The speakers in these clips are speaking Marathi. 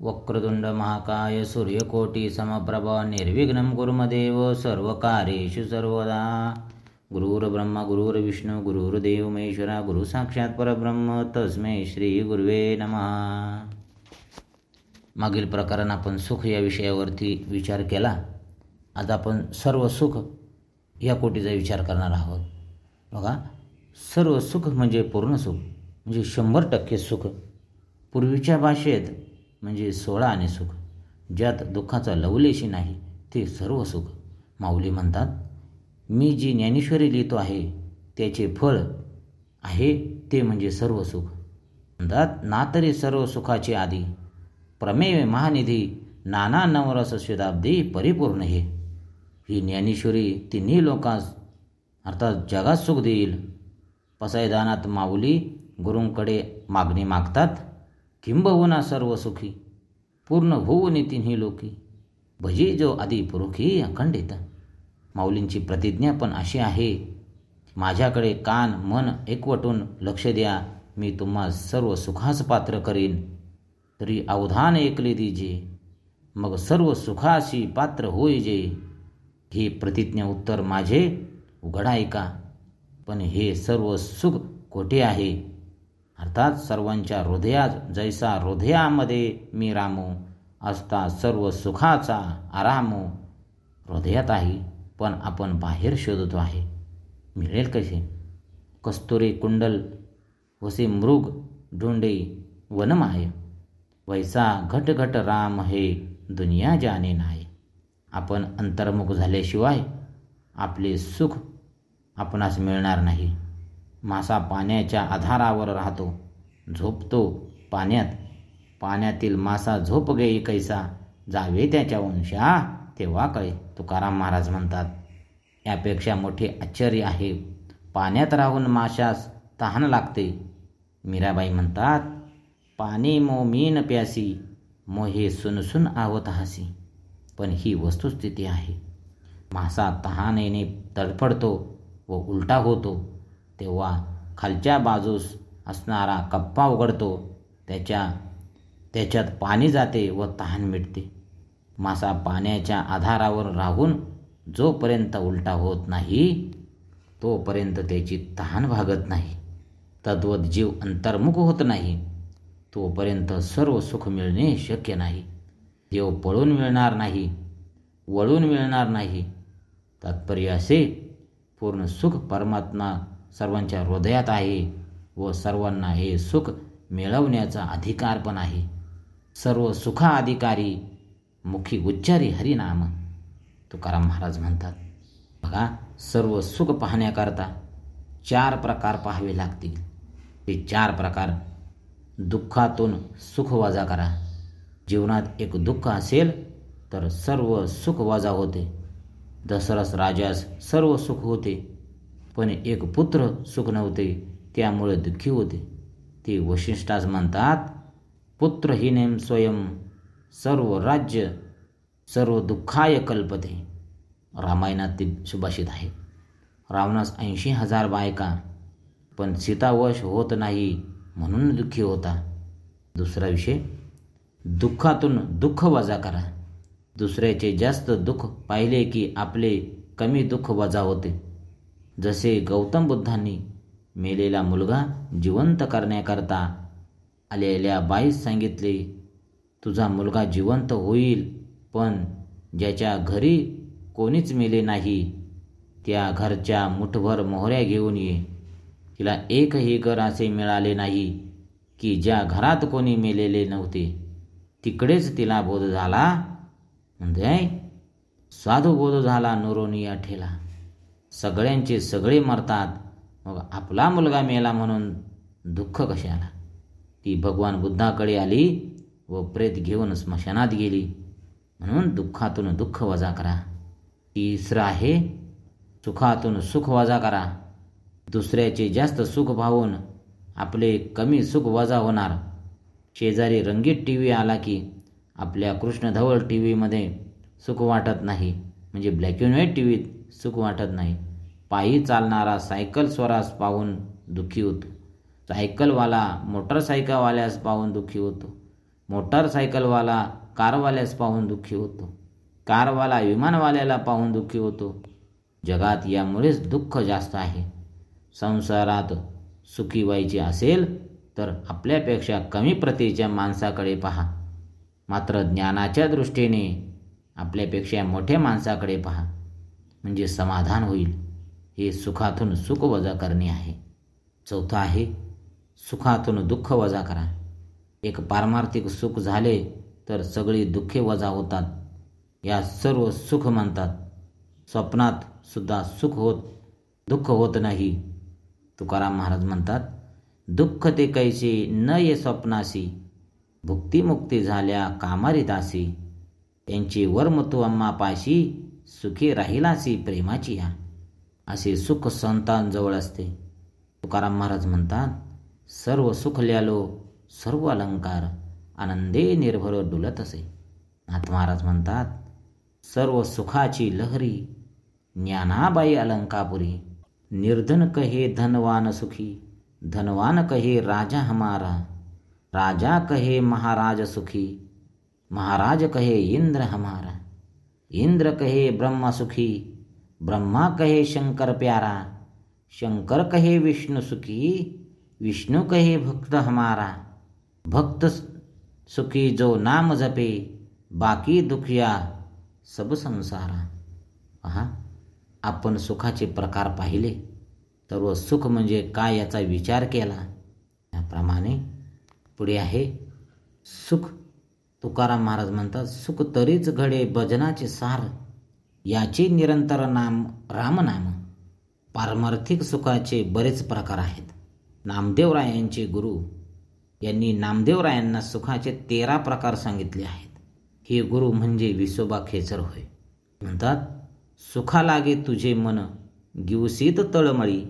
वक्रतुंड महाकाय सूर्यकोटी समप्रभ निर्विघ्नं कुर्मदेव सर्वकारेषु सर्वदा। गुरुर्ब्रह्म गुरुर्विष्णू गुरुर्देव महेश्वरा गुरु साक्षात परब्रह्म तस्मै श्री गुरुवे नमः। मागील प्रकरण आपण सुख या विषयावरती विचार केला. आज आपण सर्व सुख या कोटीचा विचार करणार आहोत. बघा सर्व सुख म्हणजे पूर्ण सुख म्हणजे शंभर टक्के सुख. पूर्वीच्या भाषेत म्हणजे सोळा आणि सुख. ज्यात दुःखाचा लवलेशी नाही ते सर्व सुख. माऊली म्हणतात मी जी ज्ञानेश्वरी लिहितो आहे त्याचे फळ आहे ते म्हणजे सर्व सुख. म्हणतात ना तरी सर्व सुखाचे आधी प्रमेय महानिधी नाना नवरस शताब्दी परिपूर्ण हे. ही ज्ञानेश्वरी तिन्ही लोकांस अर्थात जगात सुख देईल. पसायदानात माऊली गुरूंकडे मागणी मागतात किंबहुना सर्व सुखी. पूर्ण भुवनी तिन्ही लोकी. भजी जो आधी अखंडित माऊलींची प्रतिज्ञा पण अशी आहे माझ्याकडे कान मन एकवटून लक्ष द्या. मी तुम्हा सर्व सुखास पात्र करीन. तरी अवधान ऐकले दिजे. मग सर्व सुखाशी पात्र होय जे हे प्रतिज्ञा उत्तर माझे. उघडा ऐका पण हे सर्व सुख कोठे आहे? अर्थात सर्वांच्या हृदयात जैसा हृदयामध्ये मी रामू असता सर्व सुखाचा आरामो. हृदयात आहे पण आपण बाहेर शोधतो आहे. मिळेल कसे? कस्तुरी कुंडल वसे मृग ढोंडे आहे. वैसा घट घट राम हे दुनिया जाणे नाही. आपण अंतर्मुख झाल्याशिवाय आपले सुख आपणास मिळणार नाही. मासा पाण्याच्या आधारावर राहतो. झोपतो. पाण्यात पाण्यातील मासा झोप गे कैसा? जावे त्याच्या वंशा? तेव्हा कळे तुकाराम महाराज म्हणतात. यापेक्षा मोठे आश्चर्य आहे. पाण्यात राहून माशास तहान लागते. मीराबाई म्हणतात पाणी मो मीन प्यासी मोहे सुनसुन आवत हसी. पण ही वस्तुस्थिती आहे. मासा तहानेने तडफडतो व उलटा होतो. तेव्हा खालच्या बाजूस असणारा कप्पा उघडतो त्याच्या त्याच्यात पाणी जाते व तहान मिटते. मासा पाण्याच्या आधारावर राहून जोपर्यंत उलटा होत नाही तोपर्यंत त्याची तहान भागत नाही. तद्वत जीव अंतर्मुख होत नाही तोपर्यंत सर्व सुख मिळणे शक्य नाही. देव पळून मिळणार नाही वळून मिळणार नाही. तात्पर्य असे पूर्ण सुख परमात्मा सर्वांच्या हृदयात आहे व सर्वांना हे सुख मिळवण्याचा अधिकार पण आहे. सर्व सुखाधिकारी मुखी उच्चारी हरिनाम. तुकाराम महाराज म्हणतात बघा सर्व सुख पाहण्याकरता चार प्रकार पाहावे लागतील. ते चार प्रकार दुःखातून सुख वजा करा. जीवनात एक दुःख असेल तर सर्व सुख वजा होते. दसरस राजास सर्व सुख होते. पण एक पुत्र सुख नव्हते त्यामुळे दुःखी होते. ते वशिष्ठास म्हणतात पुत्र ही नेम स्वयं सर्व राज्य सर्व दुःखाय कल्पते. रामायणात ते सुभाषित आहे. रावणास ऐंशी हजार बायका पण सीतावश होत नाही म्हणून दुःखी होता. दुसरा विषय दुःखातून दुःख वजा करा. दुसऱ्याचे जास्त दुःख पाहिले की आपले कमी दुःख वजा होते. जसे गौतम बुद्धांनी मेलेला मुलगा जिवंत करण्याकरता आलेल्या बाईस सांगितले तुझा मुलगा जिवंत होईल पण ज्याच्या घरी कोणीच मेले नाही त्या घरच्या मुठभर मोहऱ्या घेऊन ये. तिला एकही घर असे मिळाले नाही की ज्या घरात कोणी मेलेले नव्हते. तिकडेच तिला बोध झाला. म्हणजे साधू बोध झाला नोरोनिया ठेला. सगळ्यांचे सगळे मरतात. मग आपला मुलगा मेला म्हणून दुःख कशाला ती भगवान बुद्धाकडे आली व प्रेत घेऊन स्मशानात गेली. म्हणून दुःखातून दुःख वजा करा. तिसरं आहे सुखातून सुख वजा करा. दुसऱ्याचे जास्त सुख भावून आपले कमी सुख वजा होणार. शेजारी रंगीत टी व्ही आला की आपल्या कृष्णधवल टी व्हीमध्ये सुख वाटत नाही. म्हणजे ब्लॅक अँड व्हाईट टी व्हीत सुख वाटत नाही. पायी चालणारा सायकल स्वरास पाहून दुःखी होतो. सायकलवाला मोटरसायकलवाल्यास पाहून दुःखी होतो. मोटारसायकलवाला कारवाल्यास पाहून दुःखी होतो. कारवाला विमानवाल्याला पाहून दुःखी होतो. जगात यामुळेच दुःख जास्त आहे. संसारात सुखी व्हायचे असेल तर आपल्यापेक्षा कमी प्रतीच्या माणसाकडे पहा. मात्र ज्ञानाच्या दृष्टीने आपल्यापेक्षा मोठ्या माणसाकडे पहा. म्हणजे समाधान होईल. हे सुखातून सुख वजा करणे आहे. चौथं आहे सुखातून दुःख वजा करा. एक पारमार्थिक सुख झाले तर सगळी दुःखे वजा होतात. या सर्व सुख म्हणतात. स्वप्नात सुद्धा सुख होत दुःख होत नाही. तुकाराम महाराज म्हणतात दुःख ते कैसे न ये स्वप्नाशी भुक्तिमुक्ती झाल्या कामारी दासी त्यांची अम्मा अम्मापाशी सुखी राहिलासी प्रेमाची या असे सुख संतांजवळ असते. तुकाराम महाराज म्हणतात सर्व सुख ल्यालो सर्व अलंकार आनंदे निर्भर डुलत असे. नाथ महाराज म्हणतात सर्व सुखाची लहरी ज्ञानाबाई अलंकापुरी. निर्धन कहे धनवान सुखी धनवान कहे राजा हमारा. राजा कहे महाराज सुखी महाराज कहे इंद्र हमारा. इंद्र कहे ब्रह्मा सुखी ब्रह्मा कहे शंकर प्यारा शंकर कहे विष्णु सुखी विष्णु कहे भक्त हमारा। भक्त सुखी जो नाम जपे बाकी दुखिया सब संसारा। पहा आपण सुखाचे प्रकार पाहिले तर व सुख म्हणजे काय याचा विचार केला? त्याप्रमाणे पुढे आहे सुख तुकाराम महाराज म्हणतात सुख तरीच घडे भजनाचे सार याचे निरंतर नाम रामनाम. पारमार्थिक सुखाचे बरेच प्रकार आहेत. नामदेवरायांचे गुरु यांनी नामदेवरायांना सुखाचे तेरा प्रकार सांगितले आहेत. हे गुरु म्हणजे विसोबा खेचर होय. म्हणतात सुखा लागे तुझे मन गिवसीत तळमळी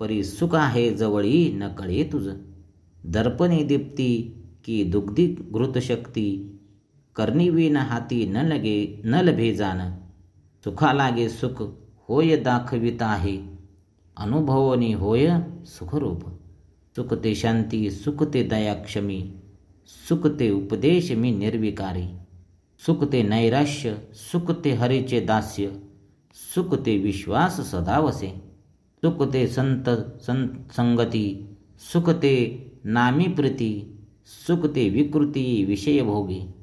परी सुख आहे जवळी न कळे तुझ. दर्पणी दीप्ती की दुग्धी घृतशक्ती कर्णीवीन हाती न लगे न लभे जाण सुखा लागे सुख होय दाखवित आहे. अनुभवनी होय सुखरूप. सुख ते शांती सुख ते दयाक्षमी. सुख ते उपदेश मी निर्विकारी. सुख ते नैराश्य सुख ते हरीचे दास्य. सुख ते विश्वास सदावसे सुख ते संत संत संगती. सुख ते नामी प्रीती. सुख ते विकृती विषयभोगी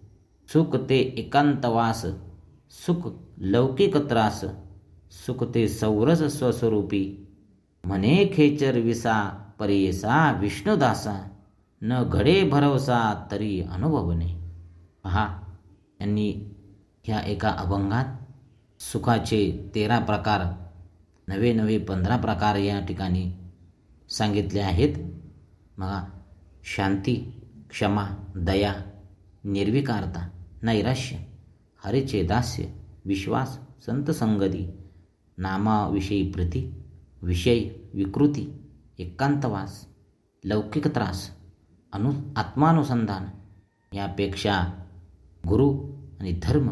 सुख ते एकांतवास सुख लौकिक त्रास. सुख ते सौरस स्वस्वरूपी. म्हणे खेचर विसा परेसा विष्णुदासा न घडे भरवसा तरी अनुभवणे पहा यांनी ह्या एका अभंगात सुखाचे तेरा प्रकार नवे नवे पंधरा प्रकार या ठिकाणी सांगितले आहेत. मग शांती क्षमा दया निर्विकारता नैराश्य हरेचे दास्य विश्वास संत संगती नामाविषयी प्रीती विषय विकृती एकांतवास लौकिक त्रास अनु आत्मानुसंधान यापेक्षा गुरु आणि धर्म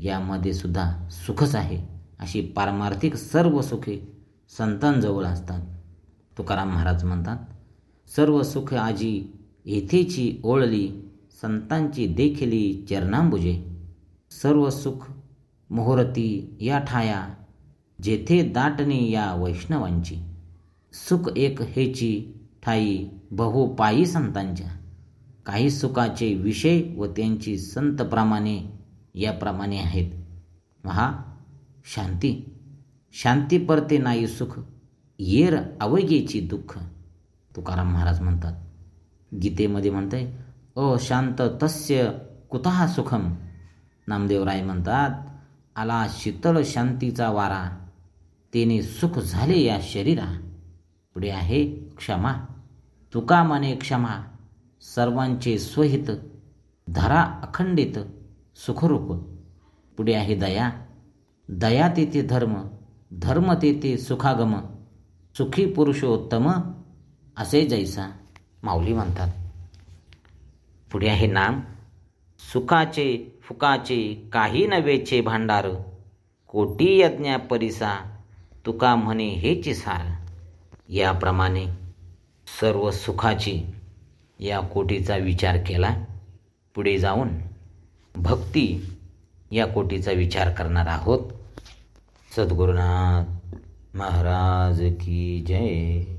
यामध्ये सुद्धा सुखच आहे अशी पारमार्थिक सर्व सुखे संतांजवळ असतात तुकाराम महाराज म्हणतात सर्व सुख आजी येथेची ओळली संतांची देखिली चरणांबुजे. सर्व सुख मोहरती या ठाया जेथे दाटणी या वैष्णवांची. सुख एक हेची ठाई बहु पायी संतांच्या. काही सुखाचे विषय व त्यांची संतप्रमाणे याप्रमाणे आहेत. महा शांती. शांती परते नाही सुख येर अवयेची दुःख. तुकाराम महाराज म्हणतात गीतेमध्ये म्हणतंय अशांत तस्य कुतः सुखम? नामदेवराय म्हणतात आला शीतल शांतीचा वारा. तेने सुख झाले या शरीरा. पुढे आहे क्षमा. तुका मने क्षमा. सर्वांचे स्वहित धरा अखंडित सुखरूप. पुढे आहे दया. दया तेथे धर्म धर्म तेथे सुखागम. सुखी पुरुषोत्तम असे जैसा. माऊली म्हणतात. पुढे आहे नाम. सुखाचे फुकाचे काही नवेचे भांडार. कोटी यज्ञा परिसा तुका म्हणे हेच सार. याप्रमाणे सर्व सुखाची या कोटीचा विचार केला. पुढे जाऊन भक्ती या कोटीचा विचार करणार आहोत. सद्गुरुनाथ महाराज की जय.